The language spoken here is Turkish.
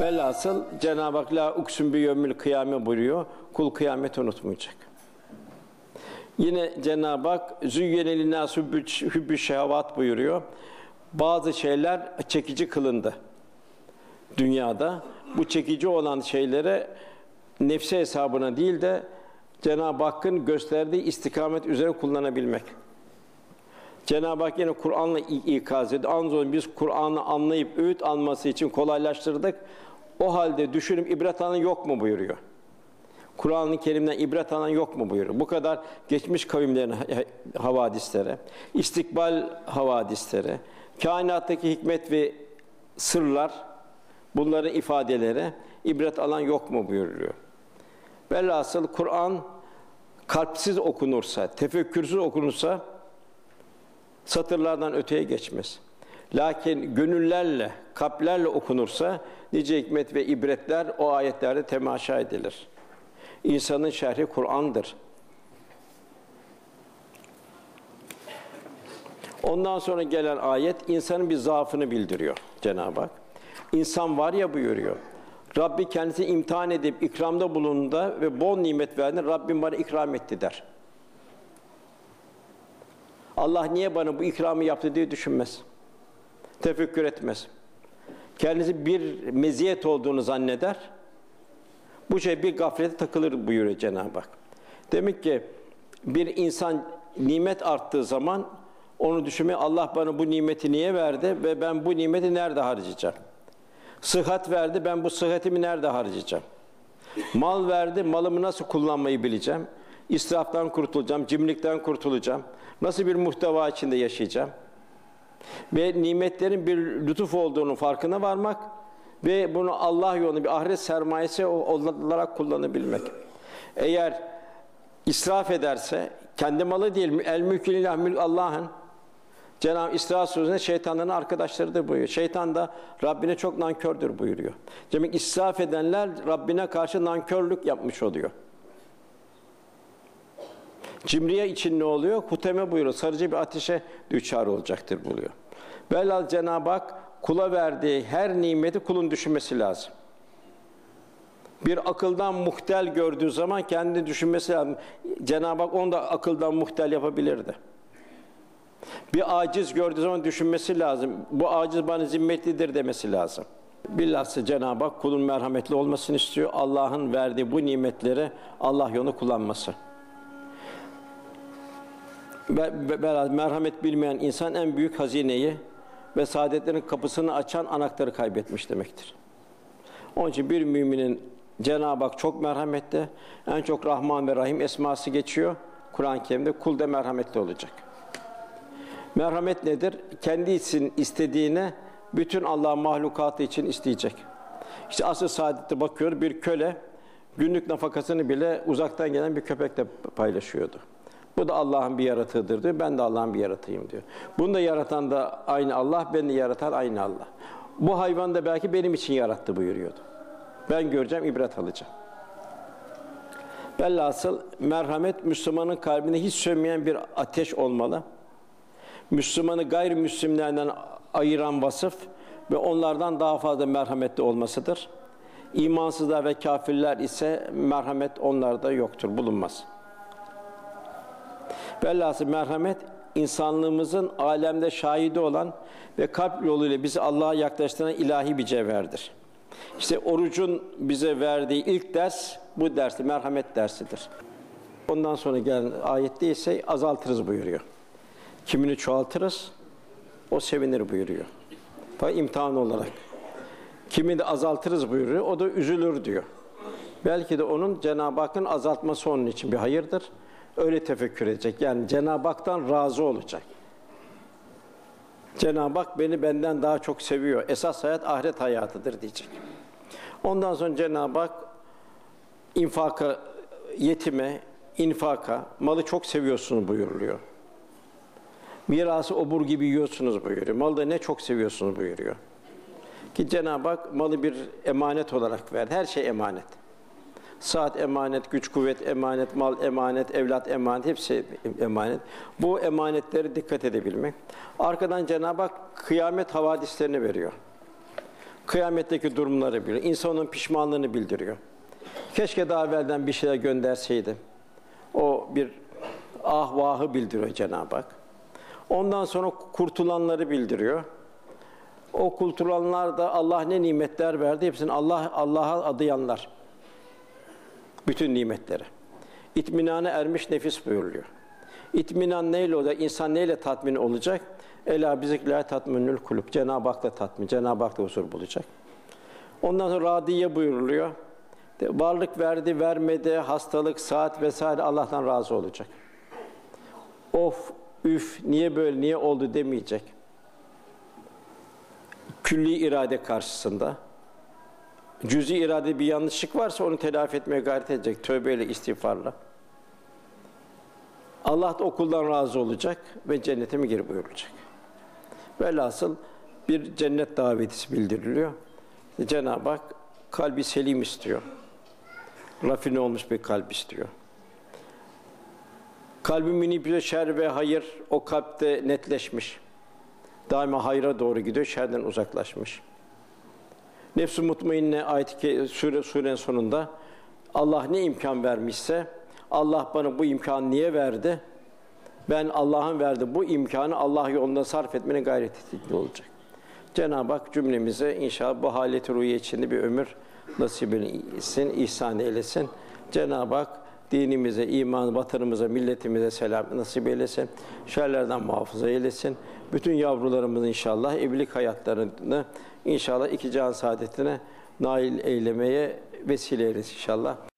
Velhasıl Cenab-ı Hak la uksun bi yevmil kıyame buyuruyor. Kul kıyameti unutmayacak. Yine Cenab-ı Hak züyyene linnâs hübbü şehavat buyuruyor. Bazı şeyler çekici kılındı dünyada. Bu çekici olan şeylere nefsi hesabına değil de Cenab-ı Hakk'ın gösterdiği istikamet üzere kullanabilmek. Cenab-ı Hak yine Kur'an'la ikaz ediyor. Anzon biz Kur'an'ı anlayıp öğüt alması için kolaylaştırdık. O halde düşünüp ibret alan yok mu buyuruyor. Kur'an-ı Kerim'den ibret alan yok mu buyuruyor. Bu kadar geçmiş kavimlerin havadisleri, istikbal havadisleri, kainattaki hikmet ve sırlar, bunların ifadeleri ibret alan yok mu buyuruyor. Velhasıl Kur'an kalpsiz okunursa, tefekkürsüz okunursa satırlardan öteye geçmez. Lakin gönüllerle, kalplerle okunursa nice hikmet ve ibretler o ayetlerde temaşa edilir. İnsanın şerhi Kur'an'dır. Ondan sonra gelen ayet insanın bir zaafını bildiriyor Cenab-ı Hak. İnsan var ya buyuruyor. Rabbi kendisi imtihan edip ikramda bulunduğunda ve bol nimet verdi. Rabbim bana ikram etti der. Allah niye bana bu ikramı yaptı diye düşünmez. Tefekkür etmez. Kendisi bir meziyet olduğunu zanneder. Bu şey bir gaflete takılır buyuruyor Cenab-ı Hak. Demek ki bir insan nimet arttığı zaman onu düşünmeye Allah bana bu nimeti niye verdi ve ben bu nimeti nerede harcayacağım? Sıhhat verdi, ben bu sıhhatimi nerede harcayacağım? Mal verdi, malımı nasıl kullanmayı bileceğim? İsraftan kurtulacağım, cimrilikten kurtulacağım. Nasıl bir muhteva içinde yaşayacağım? Ve nimetlerin bir lütuf olduğunu farkına varmak ve bunu Allah yolunda bir ahiret sermayesi olarak kullanabilmek. Eğer israf ederse, kendi malı değil, el mülkü mülk Allah'ın, Cenab-ı İsra Suresi'nde şeytanların arkadaşlarıdır buyuruyor. Şeytan da Rabbine çok nankördür buyuruyor. Demek israf edenler Rabbine karşı nankörlük yapmış oluyor. Cimriye için ne oluyor? Huteme buyuruyor. Sarıcı bir ateşe düçar olacaktır buluyor. Velhâsıl Cenab-ı Hak kula verdiği her nimeti kulun düşünmesi lazım. Bir akıldan muhtel gördüğü zaman kendi düşünmesi lazım. Cenab-ı Hak onu da akıldan muhtel yapabilirdi. Bir aciz gördüğü zaman düşünmesi lazım. Bu aciz bana zimmetlidir demesi lazım. Bilhassa Cenab-ı Hak kulun merhametli olmasını istiyor. Allah'ın verdiği bu nimetleri Allah yolunu kullanması. Merhamet bilmeyen insan en büyük hazineyi ve saadetlerin kapısını açan anahtarı kaybetmiş demektir. Onun için bir müminin Cenab-ı Hak çok merhametli, en çok Rahman ve Rahim esması geçiyor. Kur'an-ı Kerim'de kul da merhametli olacak. Merhamet nedir? Kendi için istediğine bütün Allah mahlukatı için isteyecek. İşte asıl saadette bakıyor bir köle günlük nafakasını bile uzaktan gelen bir köpekle paylaşıyordu. Bu da Allah'ın bir yaratığıdır diyor. Ben de Allah'ın bir yaratığıyım diyor. Bunu da yaratan da aynı Allah, beni yaratan aynı Allah. Bu hayvan da belki benim için yarattı buyuruyordu. Ben göreceğim, ibret alacağım. Velhasıl merhamet Müslümanın kalbinde hiç sönmeyen bir ateş olmalı. Müslümanı gayrimüslimlerden ayıran vasıf ve onlardan daha fazla merhametli olmasıdır. İmansızlar ve kafirler ise merhamet onlarda yoktur, bulunmaz. Velhasıl merhamet insanlığımızın alemde şahidi olan ve kalp yoluyla bizi Allah'a yaklaştıran ilahi bir cevherdir. İşte orucun bize verdiği ilk ders bu dersi, merhamet dersidir. Ondan sonra gelen ayette ise azaltırız buyuruyor. Kimini çoğaltırız, o sevinir buyuruyor. Fa imtihan olarak. Kimi de azaltırız buyuruyor, o da üzülür diyor. Belki de onun Cenab-ı Hakk'ın azaltması onun için bir hayırdır. Öyle tefekkür edecek. Yani Cenab-ı Hak'tan razı olacak. Cenab-ı Hak beni benden daha çok seviyor. Esas hayat ahiret hayatıdır diyecek. Ondan sonra Cenab-ı Hak infaka, yetime, infaka, malı çok seviyorsunuz buyuruluyor. Mirası obur gibi yiyorsunuz buyuruyor. Malı da ne çok seviyorsunuz buyuruyor. Ki Cenab-ı Hak malı bir emanet olarak verdi. Her şey emanet. Saat emanet, güç kuvvet emanet, mal emanet, evlat emanet, hepsi emanet. Bu emanetleri dikkat edebilmek. Arkadan Cenab-ı Hak kıyamet havadislerini veriyor. Kıyametteki durumları biliyor. İnsanın pişmanlığını bildiriyor. Keşke daha evvelden bir şeyler gönderseydi. O bir ah vahı bildiriyor Cenab-ı Hak. Ondan sonra kurtulanları bildiriyor. O kurtulanlar da Allah ne nimetler verdi hepsini Allah Allah'a adayanlar. Bütün nimetleri. İtminane ermiş nefis buyuruluyor. İtminan neyle olacak? İnsan neyle tatmin olacak? Ela bizikler tatminül kulüp. Cenab-ı Hak'la tatmin, Cenab-ı Hak'la huzur bulacak. Ondan sonra radiye buyuruluyor. Varlık verdi, vermedi, hastalık, saat vesaire Allah'tan razı olacak. Of, üf, niye böyle, niye oldu demeyecek. Külli irade karşısında. Cüzi irade bir yanlışlık varsa onu telafi etmeye gayret edecek. Tövbeyle, istiğfarla. Allah da okuldan razı olacak ve cennete mi gir buyurulacak. Velhasıl bir cennet davetisi bildiriliyor. Cenab-ı Hak kalbi selim istiyor. Rafine olmuş bir kalp istiyor. Kalbi münip ile şer ve hayır o kalpte netleşmiş. Daima hayra doğru gidiyor, şerden uzaklaşmış. Nefs-i mutmainne ayet-i sure, surenin sonunda Allah ne imkan vermişse Allah bana bu imkanı niye verdi? Ben Allah'ın verdi bu imkanı Allah yolunda sarf etmenin gayret ettiği olacak. Cenab-ı Hak cümlemize inşallah bu haleti ruhiye içinde bir ömür nasip etsin, ihsan eylesin. Cenab-ı Hak dinimize, iman, vatanımıza, milletimize selam nasip eylesin. Şerlerden muhafaza eylesin. Bütün yavrularımız inşallah evlilik hayatlarını inşallah iki can saadetine nail eylemeye vesile eylesin inşallah.